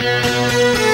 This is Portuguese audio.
Música